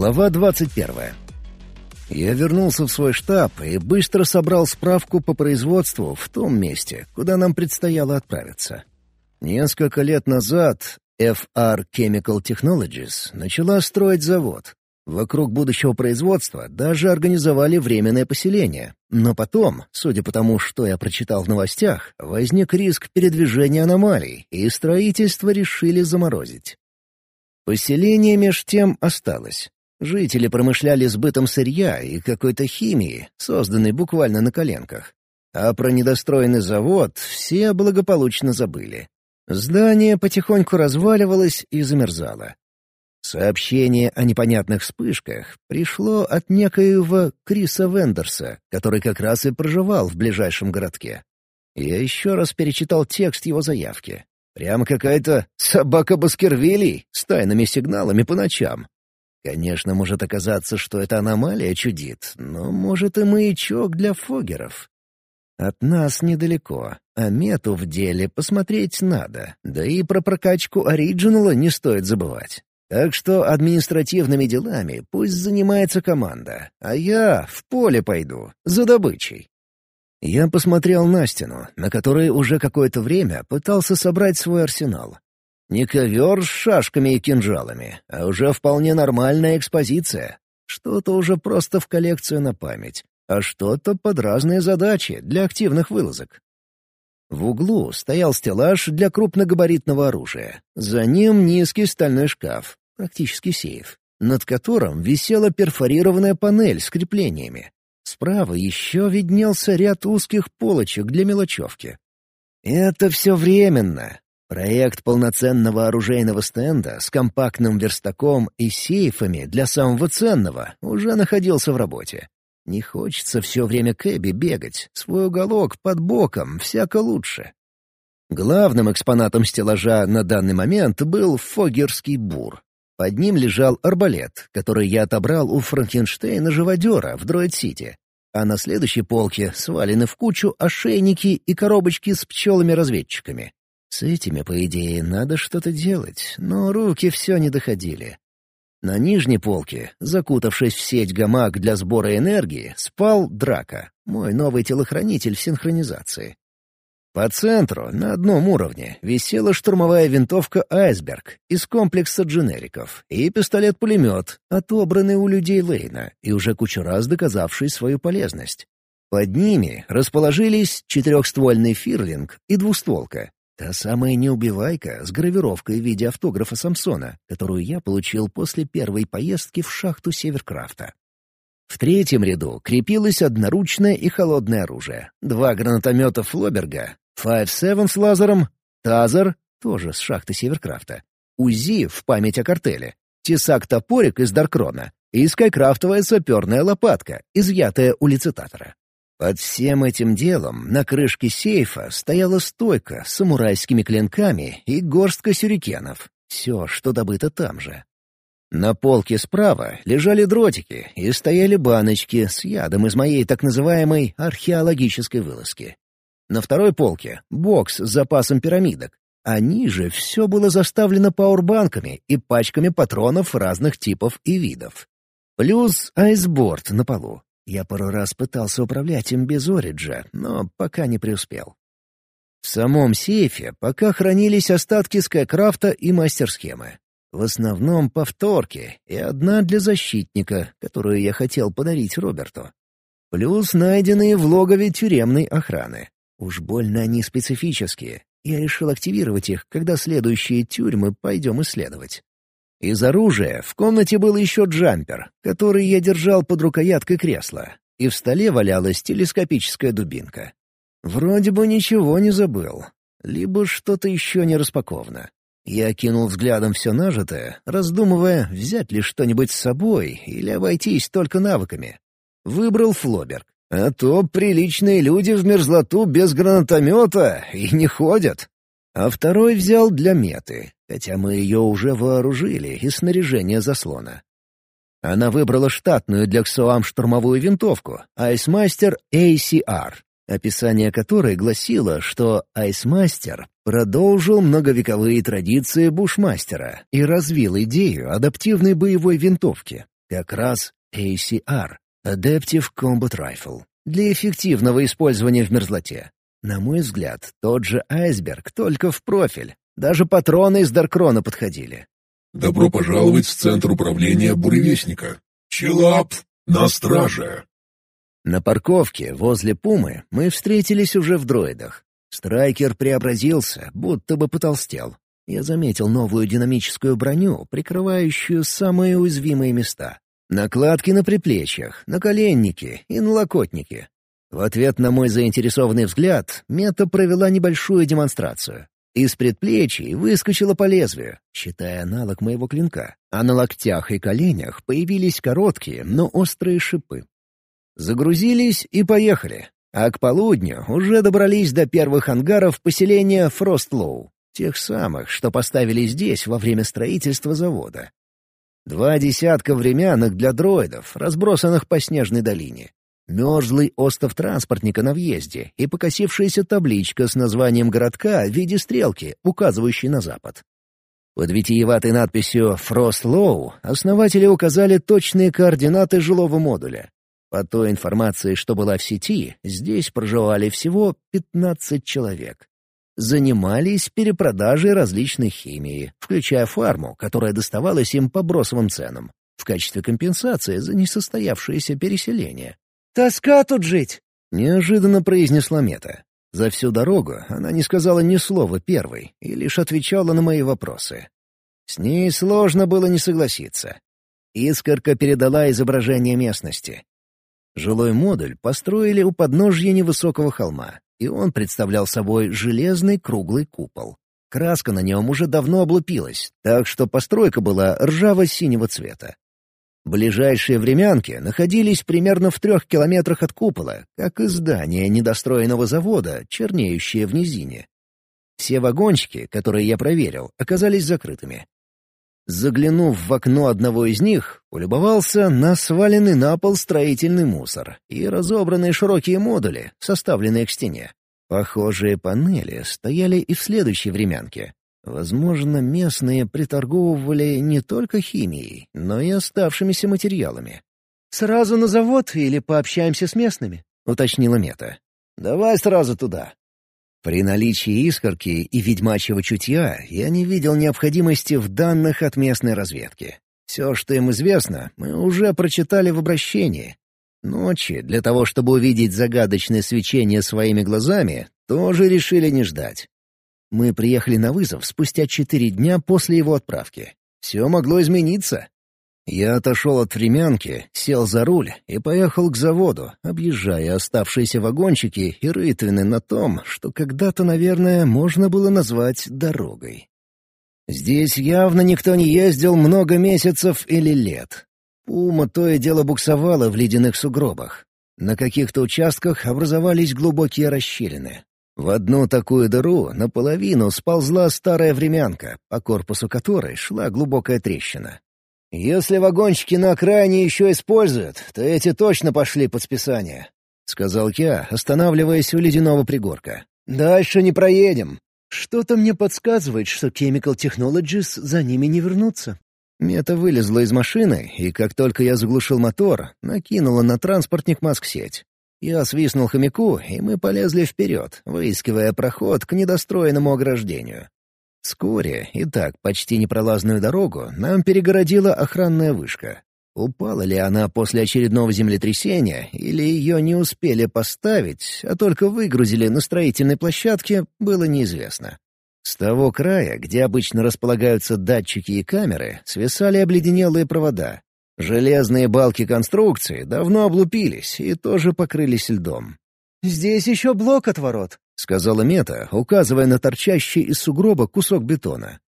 Глава 21. Я вернулся в свой штаб и быстро собрал справку по производству в том месте, куда нам предстояло отправиться. Несколько лет назад FR Chemical Technologies начала строить завод. Вокруг будущего производства даже организовали временное поселение. Но потом, судя по тому, что я прочитал в новостях, возник риск передвижения аномалий, и строительство решили заморозить. Поселение меж тем осталось. Жители промышляли сбытом сырья и какой-то химии, созданной буквально на коленках. А про недостроенный завод все благополучно забыли. Здание потихоньку разваливалось и замерзало. Сообщение о непонятных вспышках пришло от некоего Криса Вендерса, который как раз и проживал в ближайшем городке. Я еще раз перечитал текст его заявки. Прямо какая-то собака Баскервилей с тайными сигналами по ночам. Конечно, может оказаться, что это аномалия чудит, но может и маячок для фогеров. От нас недалеко, а мету в деле посмотреть надо, да и про прокачку оригинала не стоит забывать. Так что административными делами пусть занимается команда, а я в поле пойду, за добычей. Я посмотрел на стену, на которой уже какое-то время пытался собрать свой арсенал. Не ковер с шашками и кинжалами, а уже вполне нормальная экспозиция. Что-то уже просто в коллекцию на память, а что-то под разные задачи для активных вылазок. В углу стоял стеллаж для крупногабаритного оружия. За ним низкий стальной шкаф, практически сейф, над которым висела перфорированная панель с креплениями. Справа еще виднелся ряд узких полочек для мелочевки. Это все временно, Проект полноценного оружейного стенда с компактным верстаком и сейфами для самого ценного уже находился в работе. Не хочется все время к Эбби бегать, свой уголок под боком, всяко лучше. Главным экспонатом стеллажа на данный момент был фогерский бур. Под ним лежал арбалет, который я отобрал у Франкенштейна-живодера в Дроид-Сити. А на следующей полке свалены в кучу ошейники и коробочки с пчелами-разведчиками. С этими, по идее, надо что-то делать, но руки все не доходили. На нижней полке, закутавшись в сеть гамак для сбора энергии, спал Драка, мой новый телохранитель в синхронизации. По центру, на одном уровне, висела штурмовая винтовка «Айсберг» из комплекса дженериков и пистолет-пулемет, отобранный у людей Лейна и уже кучу раз доказавший свою полезность. Под ними расположились четырехствольный фирлинг и двустволка, Та самая неубивайка с гравировкой в виде автографа Самсона, которую я получил после первой поездки в шахту Северкрафта. В третьем ряду крепилось одноручное и холодное оружие. Два гранатомета Флоберга, Five Seven с лазером, Тазер, тоже с шахты Северкрафта, УЗИ в память о картеле, Тесак-топорик из Даркрона и скайкрафтовая саперная лопатка, изъятая у лицитатора. Под всем этим делом на крышке сейфа стояла стойка с самурайскими клинками и горстка сюрикенов. Все, что добыто там же. На полке справа лежали дротики и стояли баночки с ядом из моей так называемой археологической вылазки. На второй полке — бокс с запасом пирамидок, а ниже все было заставлено пауэрбанками и пачками патронов разных типов и видов. Плюс айсборд на полу, я пару раз пытался управлять им без Ориджа, но пока не преуспел. В самом сейфе пока хранились остатки Скайкрафта и мастер-схемы. В основном повторки и одна для защитника, которую я хотел подарить Роберту. Плюс найденные в логове тюремной охраны. Уж больно они специфические. Я решил активировать их, когда следующие тюрьмы пойдем исследовать. Из оружия в комнате был еще джампер, который я держал под рукояткой кресла, и в столе валялась телескопическая дубинка. Вроде бы ничего не забыл. Либо что-то еще не распаковано. Я кинул взглядом все нажитое, раздумывая, взять ли что-нибудь с собой или обойтись только навыками. Выбрал флоберг. А то приличные люди в мерзлоту без гранатомета и не ходят. А второй взял для меты, хотя мы ее уже вооружили из снаряжения заслона. Она выбрала штатную для КСОАМ штурмовую винтовку Айсмастер ACR, описание которой гласило, что Айсмастер продолжил многовековые традиции бушмастера и развил идею адаптивной боевой винтовки. Как раз ACR — Adaptive Combat Rifle — для эффективного использования в мерзлоте. На мой взгляд, тот же айсберг, только в профиль. Даже патроны из Даркрона подходили. «Добро пожаловать в Центр управления Буревестника. Челап на страже!» На парковке возле Пумы мы встретились уже в дроидах. Страйкер преобразился, будто бы потолстел. Я заметил новую динамическую броню, прикрывающую самые уязвимые места. Накладки на приплечьях, наколенники и налокотники. В ответ на мой заинтересованный взгляд, Мета провела небольшую демонстрацию. Из предплечий выскочила по лезвию, считая аналог моего клинка, а на локтях и коленях появились короткие, но острые шипы. Загрузились и поехали, а к полудню уже добрались до первых ангаров поселения Фростлоу, тех самых, что поставили здесь во время строительства завода. Два десятка времянок для дроидов, разбросанных по снежной долине. Мерзлый остов транспортника на въезде и покосившаяся табличка с названием городка в виде стрелки, указывающей на запад. Под витиеватой надписью «Фрост Лоу» основатели указали точные координаты жилого модуля. По той информации, что была в сети, здесь проживали всего 15 человек. Занимались перепродажей различной химии, включая фарму, которая доставалась им по бросовым ценам, в качестве компенсации за несостоявшееся переселение. «Тоска тут жить!» — неожиданно произнесла Мета. За всю дорогу она не сказала ни слова первой и лишь отвечала на мои вопросы. С ней сложно было не согласиться. Искорка передала изображение местности. Жилой модуль построили у подножья невысокого холма, и он представлял собой железный круглый купол. Краска на нем уже давно облупилась, так что постройка была ржаво-синего цвета. Ближайшие времянки находились примерно в трех километрах от купола, как и здание недостроенного завода, чернеющее в низине. Все вагончики, которые я проверил, оказались закрытыми. Заглянув в окно одного из них, улюбовался на сваленный на пол строительный мусор и разобранные широкие модули, составленные к стене. Похожие панели стояли и в следующей времянке, Возможно, местные приторговывали не только химией, но и оставшимися материалами. «Сразу на завод или пообщаемся с местными?» — уточнила Мета. «Давай сразу туда». При наличии искорки и ведьмачьего чутья я не видел необходимости в данных от местной разведки. Все, что им известно, мы уже прочитали в обращении. Ночи, для того чтобы увидеть загадочное свечение своими глазами, тоже решили не ждать. Мы приехали на вызов спустя четыре дня после его отправки. Все могло измениться. Я отошел от времянки, сел за руль и поехал к заводу, объезжая оставшиеся вагончики и рытвины на том, что когда-то, наверное, можно было назвать дорогой. Здесь явно никто не ездил много месяцев или лет. Пума то и дело буксовала в ледяных сугробах. На каких-то участках образовались глубокие расщелины. В одну такую дыру наполовину сползла старая времянка, по корпусу которой шла глубокая трещина. «Если вагончики на окраине еще используют, то эти точно пошли под списание», — сказал я, останавливаясь у ледяного пригорка. «Дальше не проедем». «Что-то мне подсказывает, что Chemical Technologies за ними не вернутся». Мета вылезла из машины, и как только я заглушил мотор, накинула на транспортник маск-сеть. Я свистнул хомяку, и мы полезли вперед, выискивая проход к недостроенному ограждению. Вскоре, и так почти непролазную дорогу, нам перегородила охранная вышка. Упала ли она после очередного землетрясения, или ее не успели поставить, а только выгрузили на строительной площадке, было неизвестно. С того края, где обычно располагаются датчики и камеры, свисали обледенелые провода, Железные балки конструкции давно облупились и тоже покрылись льдом. «Здесь еще блок от ворот», — сказала Мета, указывая на торчащий из сугроба кусок бетона.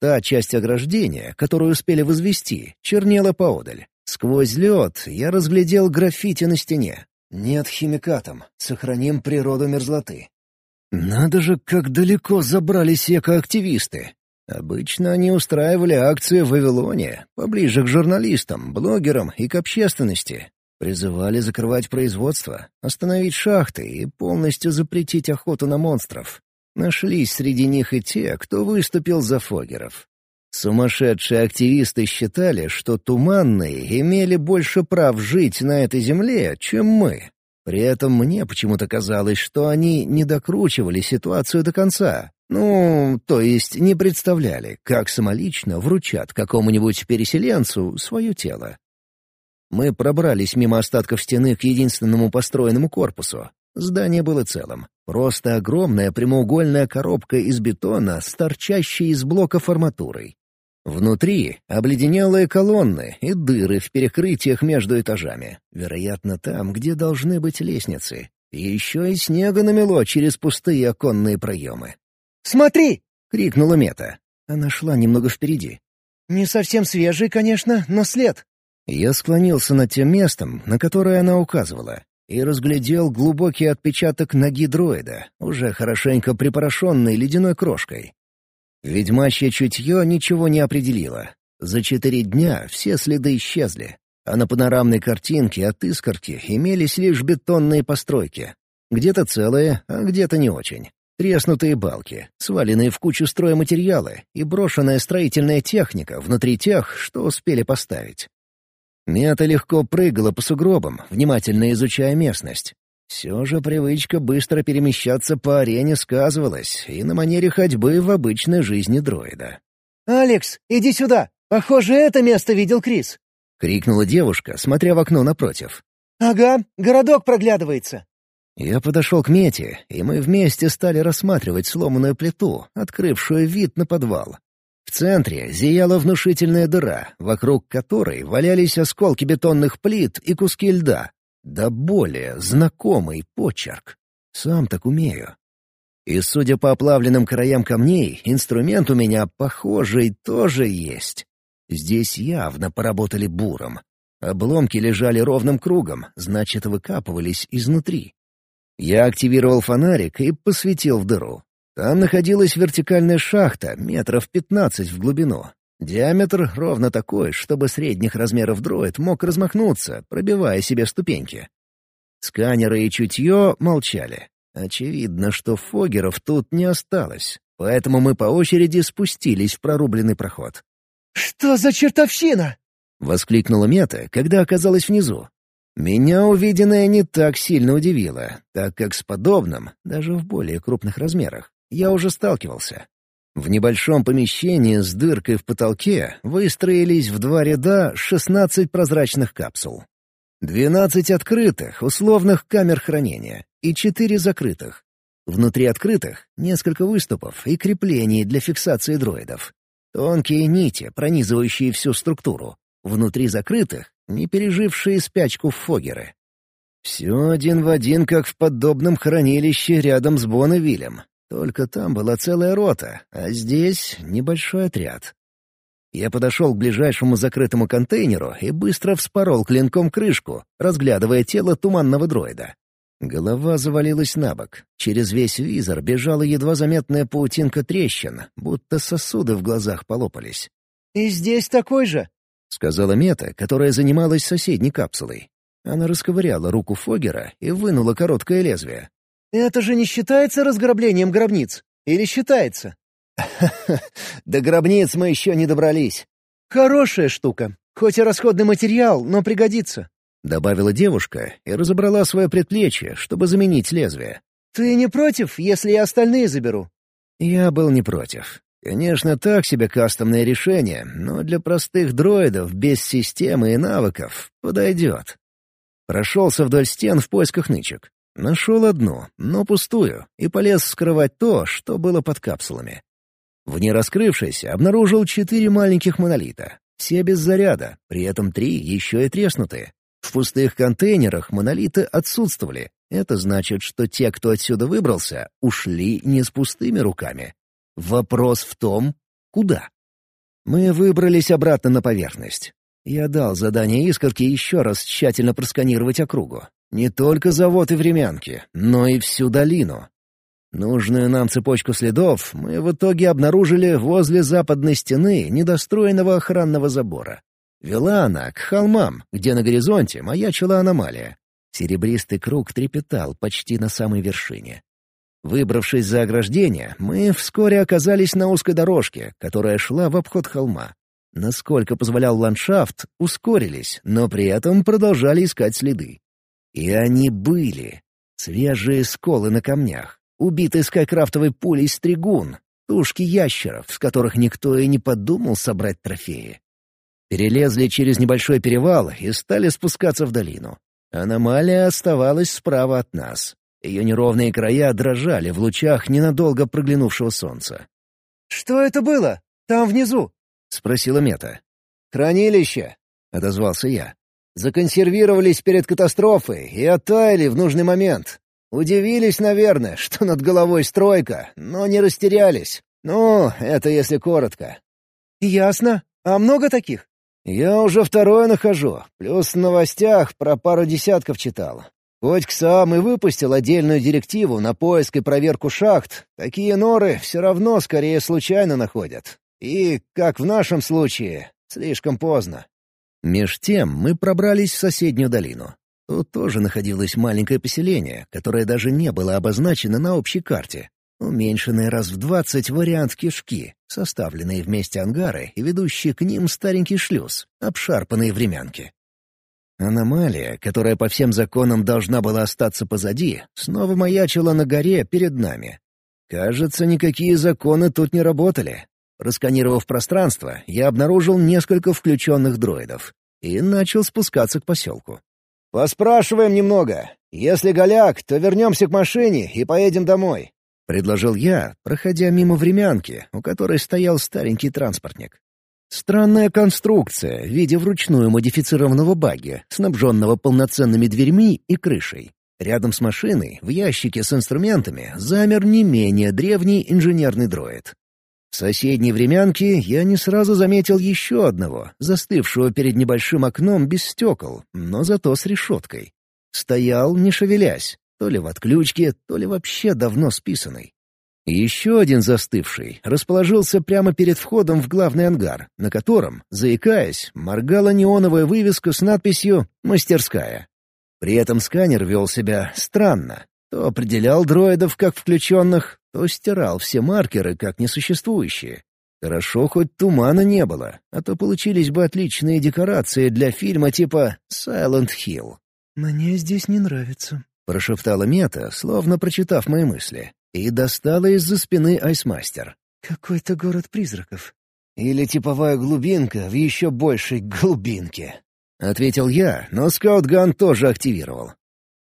Та часть ограждения, которую успели возвести, чернела поодаль. Сквозь лед я разглядел граффити на стене. «Нет химикатом. Сохраним природу мерзлоты». Надо же, как далеко забрались экоактивисты. Обычно они устраивали акции в Вавилоне, поближе к журналистам, блогерам и к общественности. Призывали закрывать производство, остановить шахты и полностью запретить охоту на монстров. Нашлись среди них и те, кто выступил за фогеров. Сумасшедшие активисты считали, что туманные имели больше прав жить на этой земле, чем мы. При этом мне почему-то казалось, что они не докручивали ситуацию до конца. Ну, то есть не представляли, как самолично вручат какому-нибудь переселенцу свое тело. Мы пробрались мимо остатков стены к единственному построенному корпусу. Здание было целым. Просто огромная прямоугольная коробка из бетона с торчащей из блока арматурой. Внутри — обледенелые колонны и дыры в перекрытиях между этажами. Вероятно, там, где должны быть лестницы. И еще и снега намело через пустые оконные проемы. «Смотри!» — крикнула Мета. Она шла немного впереди. «Не совсем свежий, конечно, но след». Я склонился над тем местом, на которое она указывала, и разглядел глубокий отпечаток ноги дроида, уже хорошенько припорошенный ледяной крошкой. Ведьмачье чутье ничего не определило. За четыре дня все следы исчезли, а на панорамной картинке от искорки имелись лишь бетонные постройки. Где-то целые, а где-то не очень. Треснутые балки, сваленные в кучу стройматериалы и брошенная строительная техника внутри тех, что успели поставить. Мета легко прыгала по сугробам, внимательно изучая местность. Все же привычка быстро перемещаться по арене сказывалась и на манере ходьбы в обычной жизни дроида. «Алекс, иди сюда! Похоже, это место видел Крис!» — крикнула девушка, смотря в окно напротив. «Ага, городок проглядывается!» Я подошел к Мете, и мы вместе стали рассматривать сломанную плиту, открывшую вид на подвал. В центре зияла внушительная дыра, вокруг которой валялись осколки бетонных плит и куски льда, да более знакомый почерк. Сам так умею. И, судя по оплавленным краям камней, инструмент у меня похожий тоже есть. Здесь явно поработали буром. Обломки лежали ровным кругом, значит, выкапывались изнутри. Я активировал фонарик и посветил в дыру. Там находилась вертикальная шахта, метров пятнадцать в глубину, Диаметр ровно такой, чтобы средних размеров дроид мог размахнуться, пробивая себе ступеньки. Сканеры и чутье молчали. Очевидно, что фогеров тут не осталось, поэтому мы по очереди спустились в прорубленный проход. «Что за чертовщина?» — воскликнула Мета, когда оказалась внизу. Меня увиденное не так сильно удивило, так как с подобным, даже в более крупных размерах, я уже сталкивался. В небольшом помещении с дыркой в потолке выстроились в два ряда 16 прозрачных капсул. 12 открытых, условных камер хранения и 4 закрытых. Внутри открытых — несколько выступов и креплений для фиксации дроидов. Тонкие нити, пронизывающие всю структуру. Внутри закрытых — не пережившие спячку фогеры. Все один в один, как в подобном хранилище рядом с Бонневилем. Только там была целая рота, а здесь небольшой отряд. Я подошел к ближайшему закрытому контейнеру и быстро вспорол клинком крышку, разглядывая тело туманного дроида. Голова завалилась на бок. Через весь визор бежала едва заметная паутинка трещин, будто сосуды в глазах полопались. «И здесь такой же?» — сказала Мета, которая занималась соседней капсулой. Она расковыряла руку Фогера и вынула короткое лезвие. «Это же не считается разграблением гробниц? Или считается?» До гробниц мы еще не добрались». «Хорошая штука. Хоть и расходный материал, но пригодится», — добавила девушка и разобрала свое предплечье, чтобы заменить лезвие. «Ты не против, если я остальные заберу?» Я был не против. Конечно, так себе кастомное решение, но для простых дроидов без системы и навыков подойдет. Прошелся вдоль стен в поисках нычек. Нашел одну, но пустую, и полез скрывать то, что было под капсулами. В нераскрывшейся обнаружил четыре маленьких монолита. Все без заряда, при этом три еще и треснутые. В пустых контейнерах монолиты отсутствовали. Это значит, что те, кто отсюда выбрался, ушли не с пустыми руками. Вопрос в том, куда? Мы выбрались обратно на поверхность. Я дал задание искорке еще раз тщательно просканировать округу. Не только завод и времянки, но и всю долину. Нужную нам цепочку следов мы в итоге обнаружили возле западной стены недостроенного охранного забора. Вела она к холмам, где на горизонте маячила аномалия. Серебристый круг трепетал почти на самой вершине. Выбравшись за ограждение, мы вскоре оказались на узкой дорожке, которая шла в обход холма. Насколько позволял ландшафт, ускорились, но при этом продолжали искать следы. И они были. Свежие сколы на камнях, убитый скайкрафтовой пулей стригун, тушки ящеров, с которых никто и не подумал собрать трофеи. Перелезли через небольшой перевал и стали спускаться в долину. Аномалия оставалась справа от нас. Ее неровные края дрожали в лучах ненадолго проглянувшего солнца. «Что это было? Там внизу?» — спросила Мета. «Хранилище», — отозвался я. «Законсервировались перед катастрофой и оттаяли в нужный момент. Удивились, наверное, что над головой стройка, но не растерялись. Ну, это если коротко». «Ясно. А много таких?» «Я уже второе нахожу, плюс в новостях про пару десятков читал. Хоть сам и выпустил отдельную директиву на поиск и проверку шахт, такие норы все равно скорее случайно находят. И, как в нашем случае, слишком поздно. Меж тем мы пробрались в соседнюю долину. Тут тоже находилось маленькое поселение, которое даже не было обозначено на общей карте. Уменьшенный раз в двадцать вариант кишки, составленные вместе ангары и ведущие к ним старенький шлюз, обшарпанные времянки. Аномалия, которая по всем законам должна была остаться позади, снова маячила на горе перед нами. Кажется, никакие законы тут не работали. Расканировав пространство, я обнаружил несколько включенных дроидов и начал спускаться к поселку. «Поспрашиваем немного. Если голяк, то вернемся к машине и поедем домой», — предложил я, проходя мимо времянки, у которой стоял старенький транспортник. Странная конструкция в виде вручную модифицированного баги, снабженного полноценными дверьми и крышей. Рядом с машиной, в ящике с инструментами, замер не менее древний инженерный дроид. В соседней времянке я не сразу заметил еще одного, застывшего перед небольшим окном без стекол, но зато с решеткой. Стоял, не шевелясь, то ли в отключке, то ли вообще давно списанный. Еще один застывший расположился прямо перед входом в главный ангар, на котором, заикаясь, моргала неоновая вывеска с надписью «Мастерская». При этом сканер вел себя странно. То определял дроидов как включенных, то стирал все маркеры как несуществующие. Хорошо, хоть тумана не было, а то получились бы отличные декорации для фильма типа «Silent Hill». «Мне здесь не нравится», — прошептала Мета, словно прочитав мои мысли и достала из-за спины айсмастер. «Какой-то город призраков. Или типовая глубинка в еще большей глубинке», — ответил я, но скаутган тоже активировал.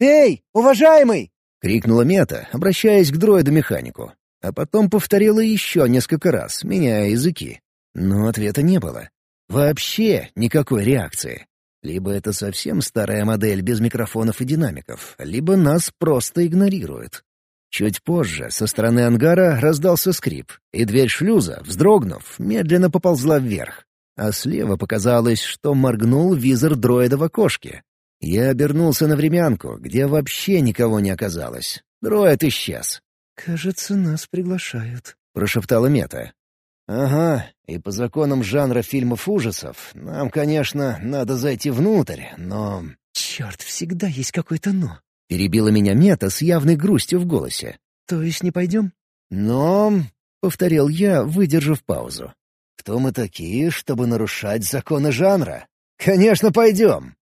«Эй, уважаемый!» — крикнула Мета, обращаясь к дроиду-механику. А потом повторила еще несколько раз, меняя языки. Но ответа не было. Вообще никакой реакции. Либо это совсем старая модель без микрофонов и динамиков, либо нас просто игнорируют. Чуть позже со стороны ангара раздался скрип, и дверь шлюза, вздрогнув, медленно поползла вверх. А слева показалось, что моргнул визор дроида в окошке. Я обернулся на времянку, где вообще никого не оказалось. Дроид исчез. «Кажется, нас приглашают», — прошептала Мета. «Ага, и по законам жанра фильмов ужасов нам, конечно, надо зайти внутрь, но...» «Черт, всегда есть какое-то «но». Перебила меня Мета с явной грустью в голосе. «То есть не пойдем?» «Но...» — повторил я, выдержав паузу. «Кто мы такие, чтобы нарушать законы жанра? Конечно, пойдем!»